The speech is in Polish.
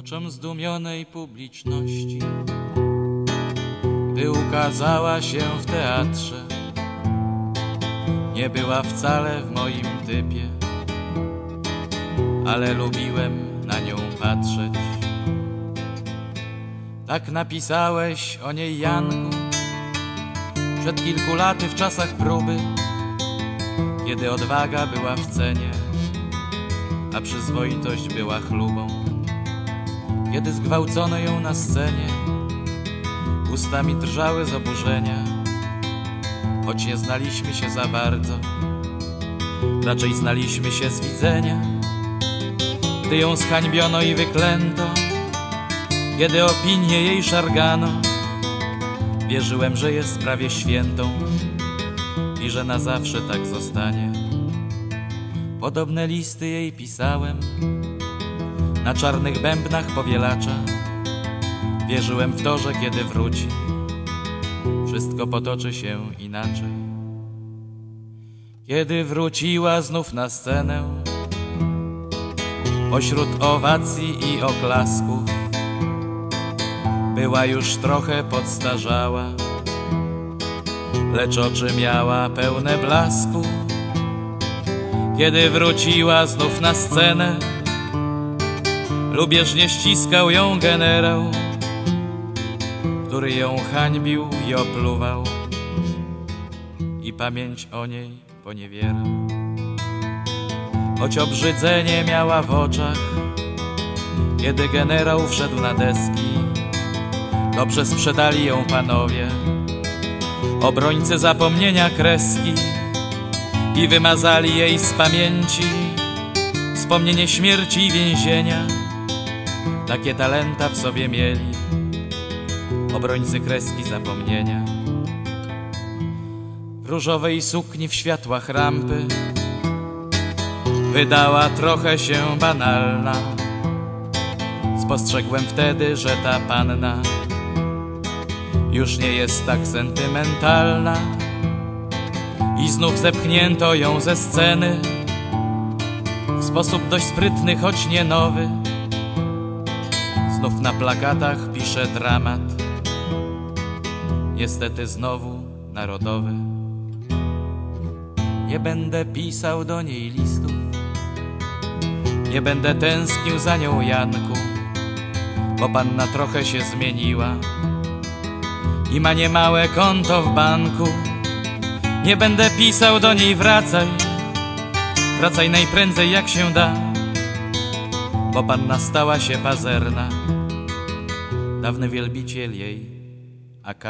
oczom zdumionej publiczności, gdy ukazała się w teatrze. Nie była wcale w moim typie, ale lubiłem na nią patrzeć. Tak napisałeś o niej, Janku, przed kilku laty w czasach próby, kiedy odwaga była w cenie, a przyzwoitość była chlubą. Kiedy zgwałcono ją na scenie, ustami drżały z oburzenia, choć nie znaliśmy się za bardzo, raczej znaliśmy się z widzenia. Gdy ją zhańbiono i wyklęto, kiedy opinie jej szargano, wierzyłem, że jest prawie świętą i że na zawsze tak zostanie. Podobne listy jej pisałem na czarnych bębnach powielacza. Wierzyłem w to, że kiedy wróci, wszystko potoczy się inaczej. Kiedy wróciła znów na scenę, pośród owacji i oklasków, była już trochę podstarzała, lecz oczy miała pełne blasku. Kiedy wróciła znów na scenę, lubieżnie ściskał ją generał, który ją hańbił i opluwał i pamięć o niej poniewierał. Choć obrzydzenie miała w oczach, kiedy generał wszedł na deski, dobrze sprzedali ją panowie, obrońcy zapomnienia kreski i wymazali jej z pamięci wspomnienie śmierci i więzienia. Takie talenta w sobie mieli obrońcy kreski zapomnienia. Różowej sukni w światłach rampy wydała trochę się banalna. Spostrzegłem wtedy, że ta panna już nie jest tak sentymentalna. I znów zepchnięto ją ze sceny w sposób dość sprytny, choć nie nowy. Znów na plakatach pisze dramat, niestety znowu narodowy. Nie będę pisał do niej listów, nie będę tęsknił za nią, Janku, bo panna trochę się zmieniła. I ma niemałe konto w banku. Nie będę pisał do niej wracaj, wracaj najprędzej jak się da, bo panna stała się pazerna, dawny wielbiciel jej AK.